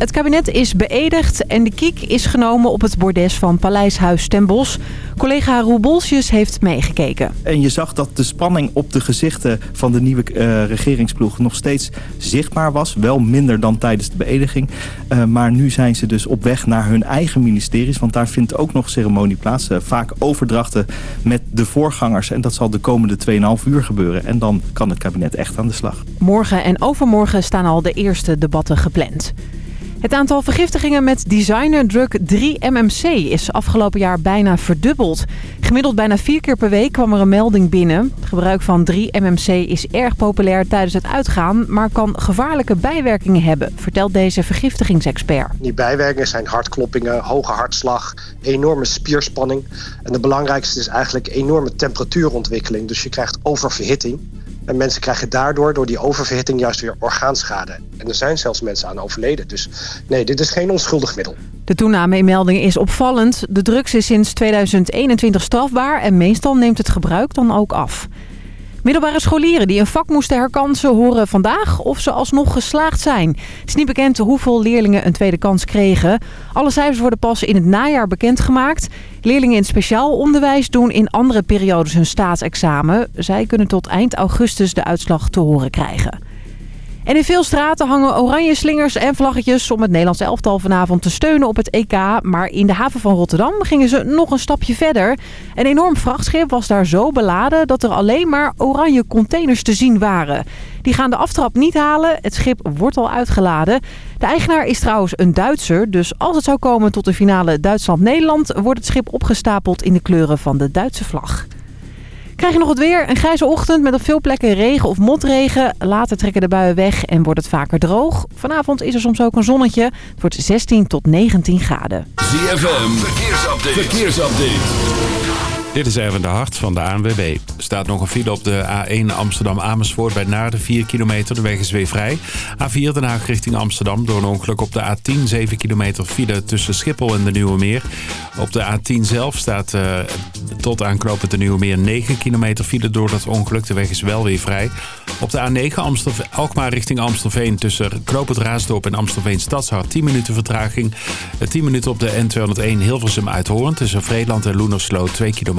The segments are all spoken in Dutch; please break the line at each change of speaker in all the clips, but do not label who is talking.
Het kabinet is beëdigd en de kiek is genomen op het bordes van Paleishuis ten Bosch. Collega Roel Bolsjes heeft meegekeken.
En je zag dat de spanning op de gezichten van de nieuwe uh, regeringsploeg nog steeds zichtbaar was. Wel minder dan tijdens de beëdiging. Uh, maar nu zijn ze dus op weg naar hun eigen ministeries. Want daar vindt ook nog ceremonie plaats. Uh, vaak overdrachten met de voorgangers. En dat zal de komende 2,5 uur gebeuren. En dan kan het kabinet echt aan de slag.
Morgen en overmorgen staan al de eerste debatten gepland. Het aantal vergiftigingen met designerdrug 3-MMC is afgelopen jaar bijna verdubbeld. Gemiddeld bijna vier keer per week kwam er een melding binnen. Gebruik van 3-MMC is erg populair tijdens het uitgaan... maar kan gevaarlijke bijwerkingen hebben, vertelt deze vergiftigingsexpert.
Die bijwerkingen zijn hartkloppingen, hoge hartslag, enorme spierspanning. En de belangrijkste is eigenlijk enorme temperatuurontwikkeling. Dus je krijgt oververhitting. En mensen krijgen daardoor, door die oververhitting, juist weer orgaanschade. En er zijn zelfs mensen aan overleden. Dus nee, dit is geen onschuldig middel.
De toename in meldingen is opvallend. De drugs is sinds 2021 strafbaar en meestal neemt het gebruik dan ook af. Middelbare scholieren die een vak moesten herkansen horen vandaag of ze alsnog geslaagd zijn. Het is niet bekend hoeveel leerlingen een tweede kans kregen. Alle cijfers worden pas in het najaar bekendgemaakt. Leerlingen in speciaal onderwijs doen in andere periodes hun staatsexamen. Zij kunnen tot eind augustus de uitslag te horen krijgen. En in veel straten hangen oranje slingers en vlaggetjes om het Nederlands elftal vanavond te steunen op het EK. Maar in de haven van Rotterdam gingen ze nog een stapje verder. Een enorm vrachtschip was daar zo beladen dat er alleen maar oranje containers te zien waren. Die gaan de aftrap niet halen. Het schip wordt al uitgeladen. De eigenaar is trouwens een Duitser. Dus als het zou komen tot de finale Duitsland-Nederland... wordt het schip opgestapeld in de kleuren van de Duitse vlag. Krijg je nog het weer? Een grijze ochtend met op veel plekken regen of motregen. Later trekken de buien weg en wordt het vaker droog. Vanavond is er soms ook een zonnetje. Het wordt 16 tot 19 graden.
ZFM, verkeersupdate. verkeersupdate.
Dit is even de hart van de ANWB. Er staat nog een file op de A1 Amsterdam-Amersfoort bij Naarden, 4 kilometer. De weg is weer vrij. A4 Den Haag richting Amsterdam door een ongeluk op de A10, 7 kilometer file tussen Schiphol en de Nieuwe Meer. Op de A10 zelf staat uh, tot aanknopen de Nieuwe Meer 9 kilometer file door dat ongeluk. De weg is wel weer vrij. Op de A9 Amstelveen, Alkmaar richting Amstelveen tussen Knoop Raasdorp en Amstelveen Stadshart 10 minuten vertraging. 10 minuten op de N201 Hilversum Uithoorn tussen Vreeland en Loenersloot 2 kilometer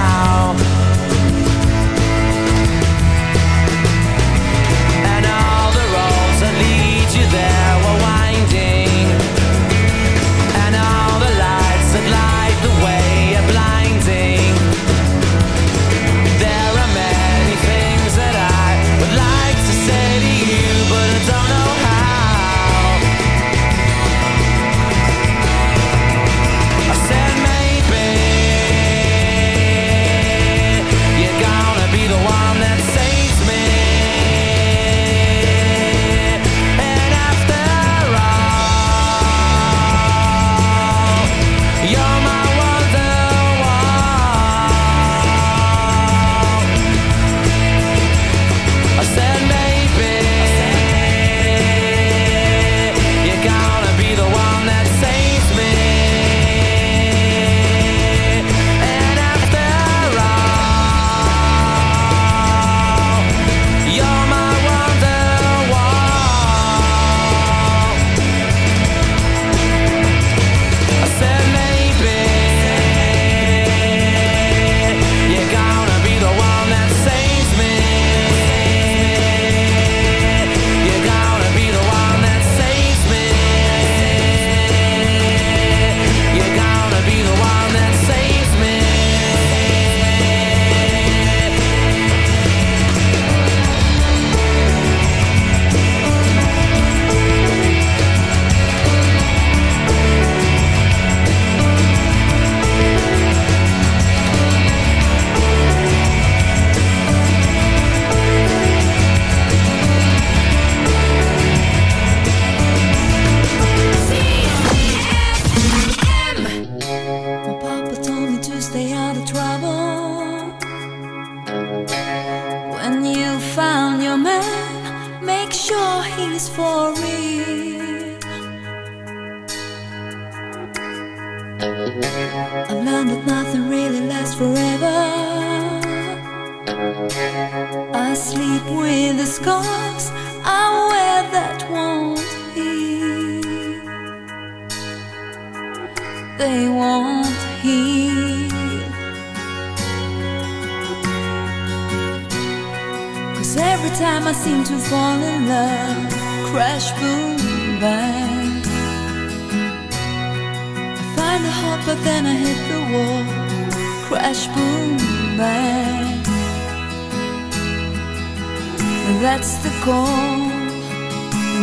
That's the goal,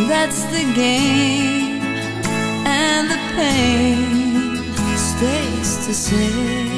that's the game, and the pain stays the same.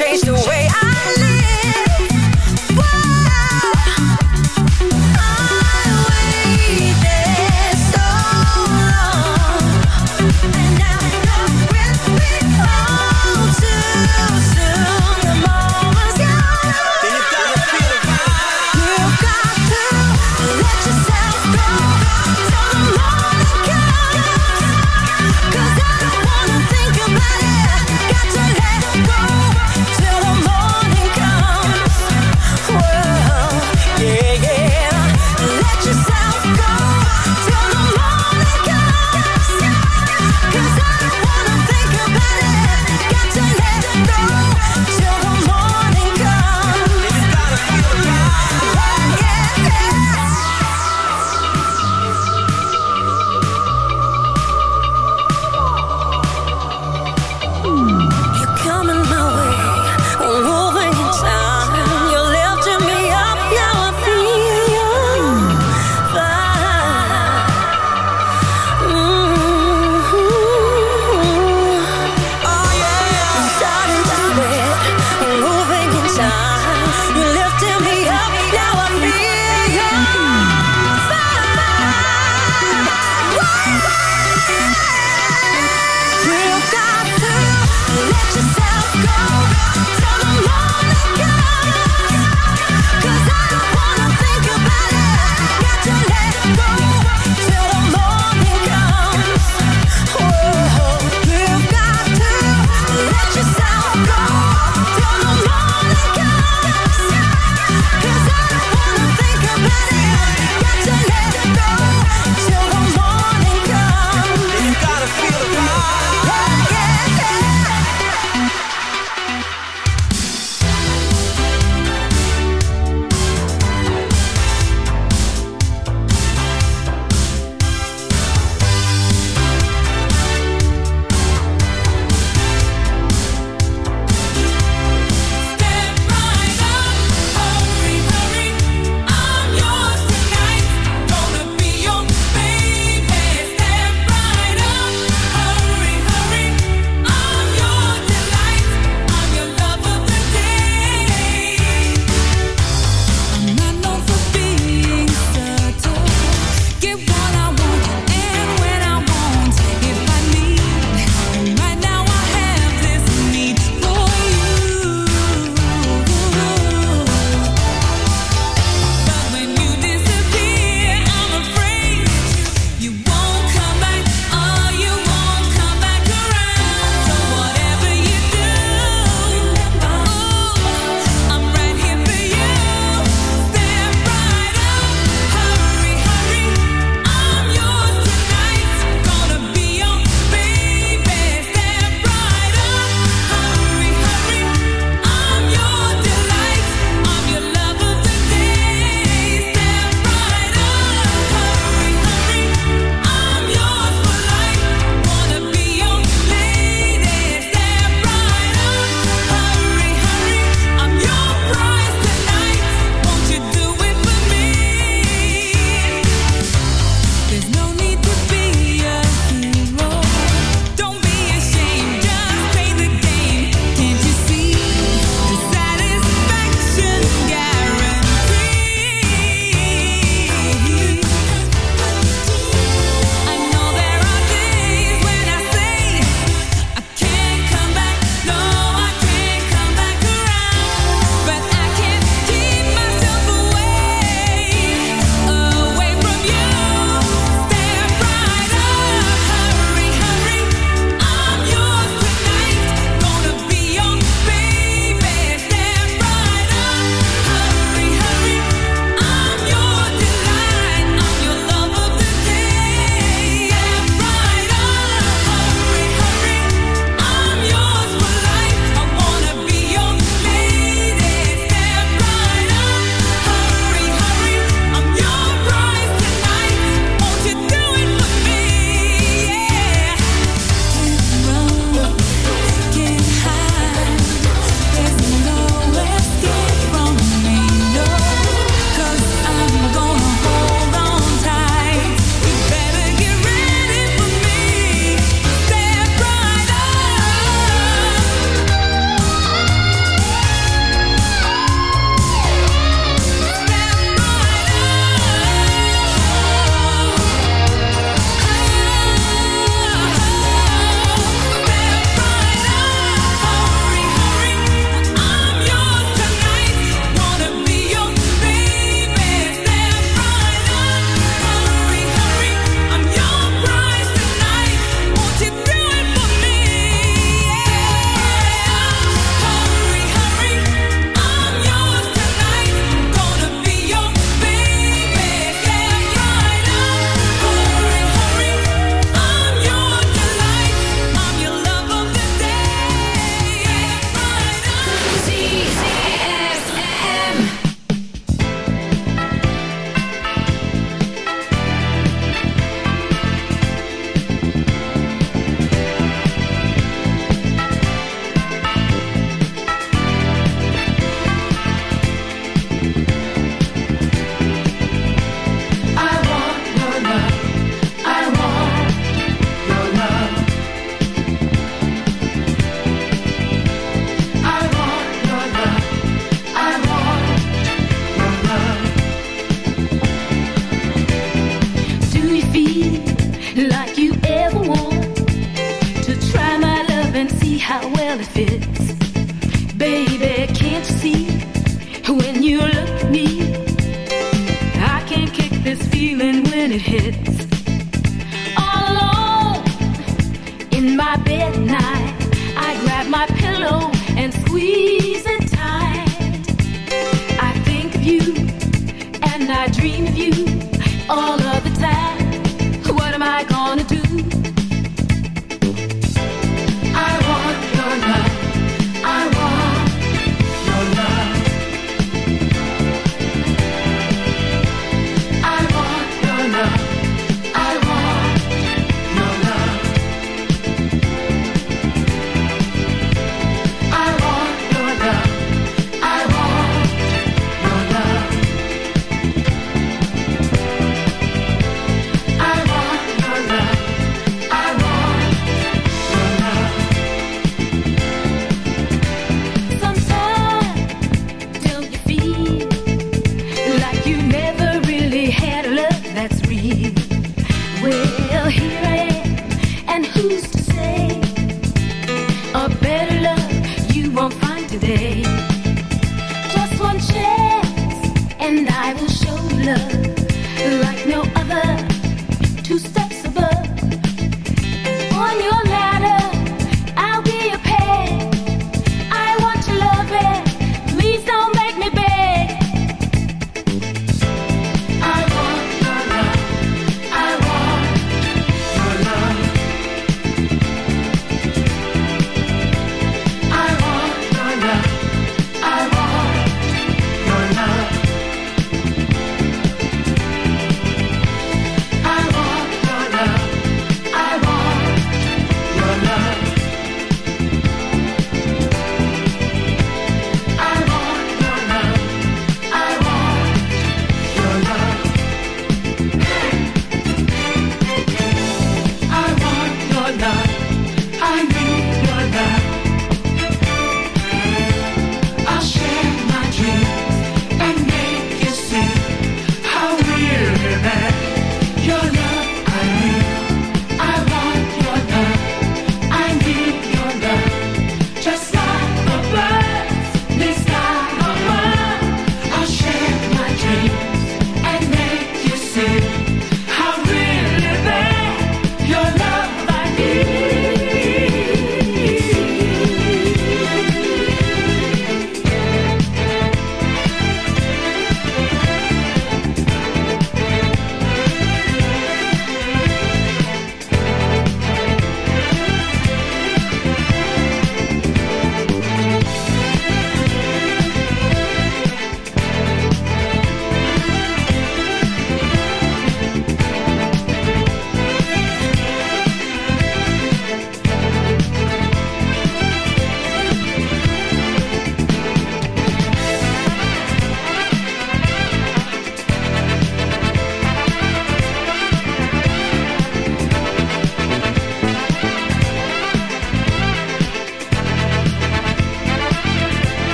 change the
way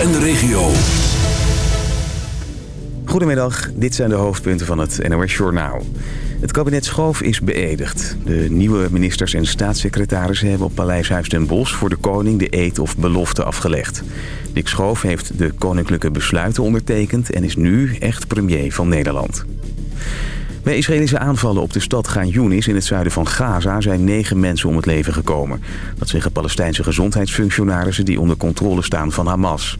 En de regio.
Goedemiddag, dit zijn de hoofdpunten van het NOS Journaal. Het kabinet Schoof is beëdigd. De nieuwe ministers en staatssecretarissen hebben op Paleishuis Den Bosch... voor de koning de eed of belofte afgelegd. Dick Schoof heeft de koninklijke besluiten ondertekend... en is nu echt premier van Nederland. Bij Israëlische aanvallen op de stad Gaan Yunis in het zuiden van Gaza zijn negen mensen om het leven gekomen. Dat zeggen Palestijnse gezondheidsfunctionarissen die onder controle staan van Hamas.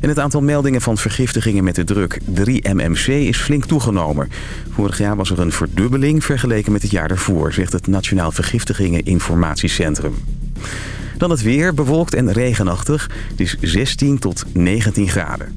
En het aantal meldingen van vergiftigingen met de druk 3-MMC is flink toegenomen. Vorig jaar was er een verdubbeling vergeleken met het jaar daarvoor... zegt het Nationaal Vergiftigingen Informatiecentrum. Dan het weer, bewolkt en regenachtig. Het is 16 tot 19 graden.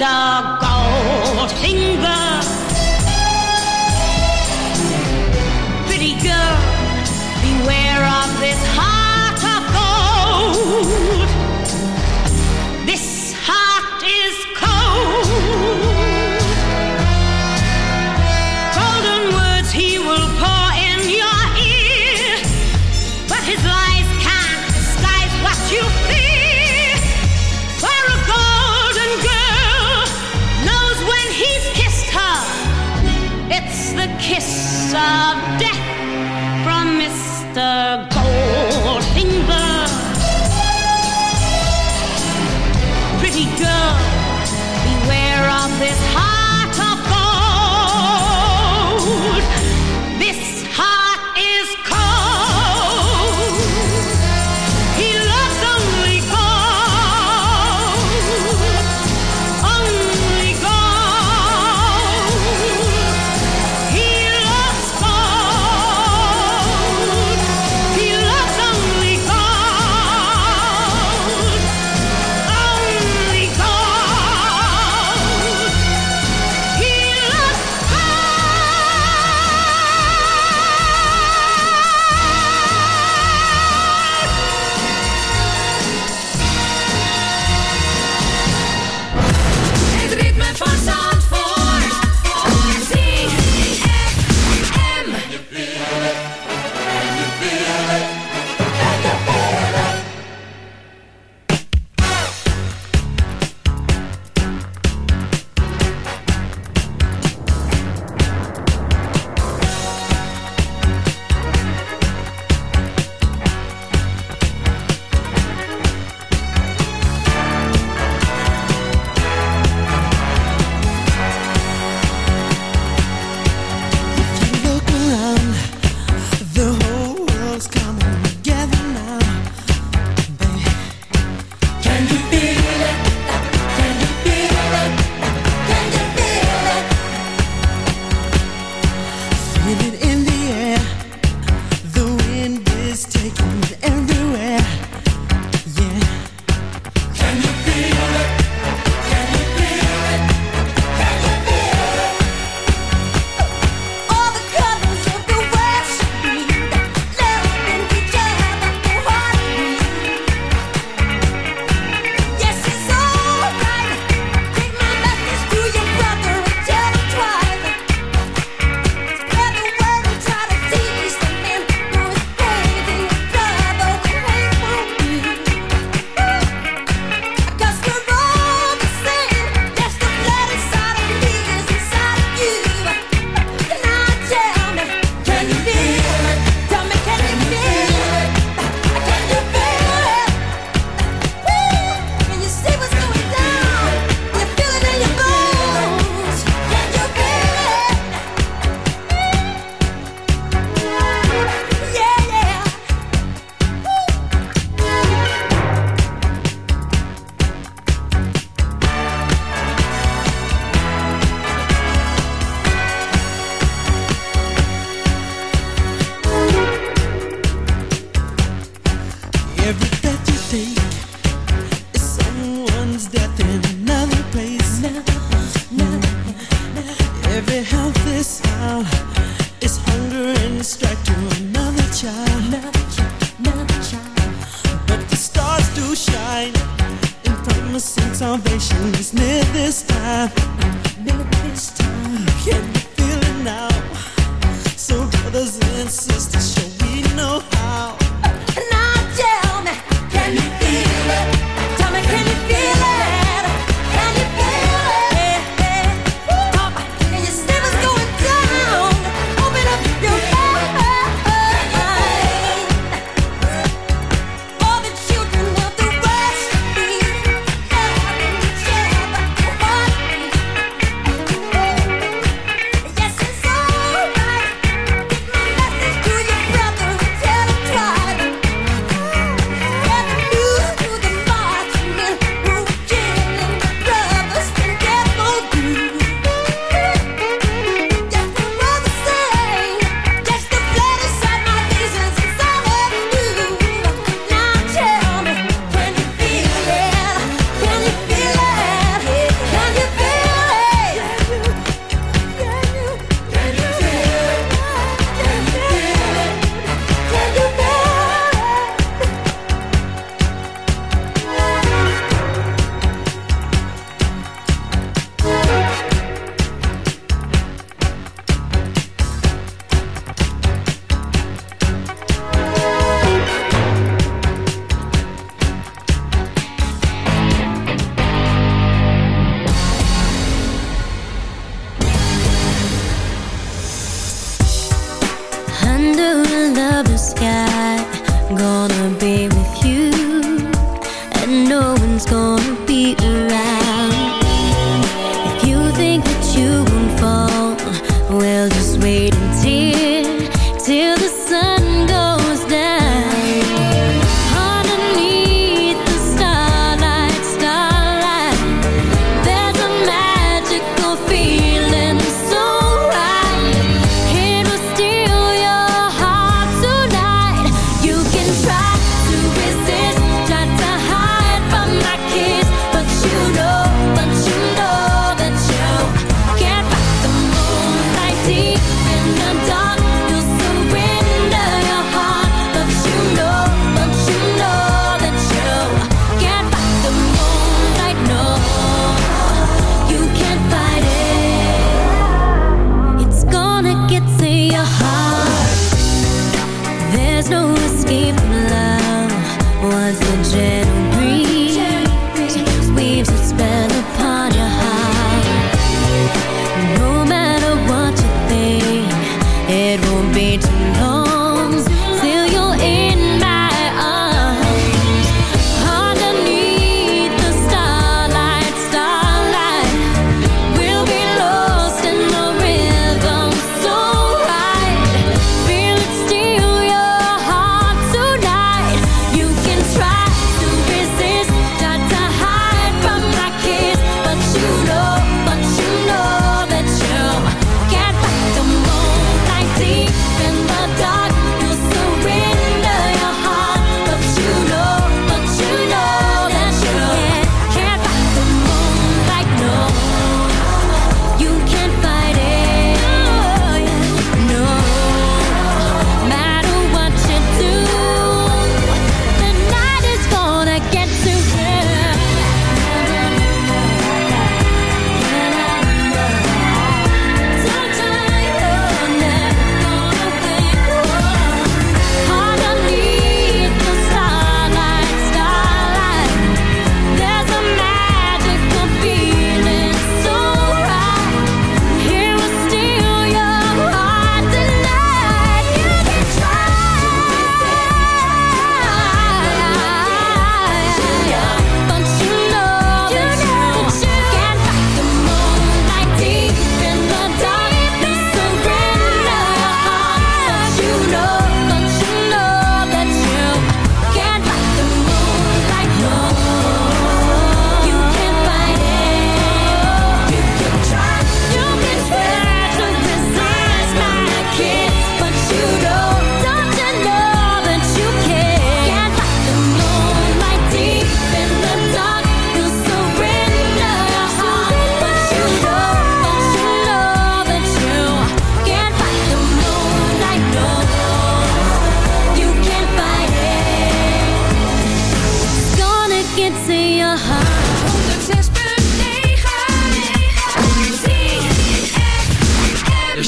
Mr.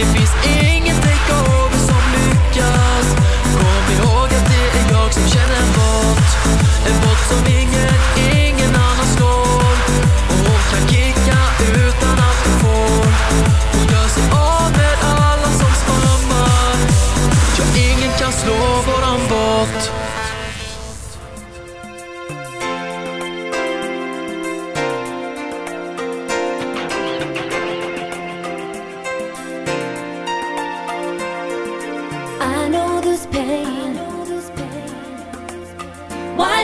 the fist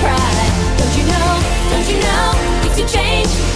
cry? Don't you know? Don't you know? Things will change.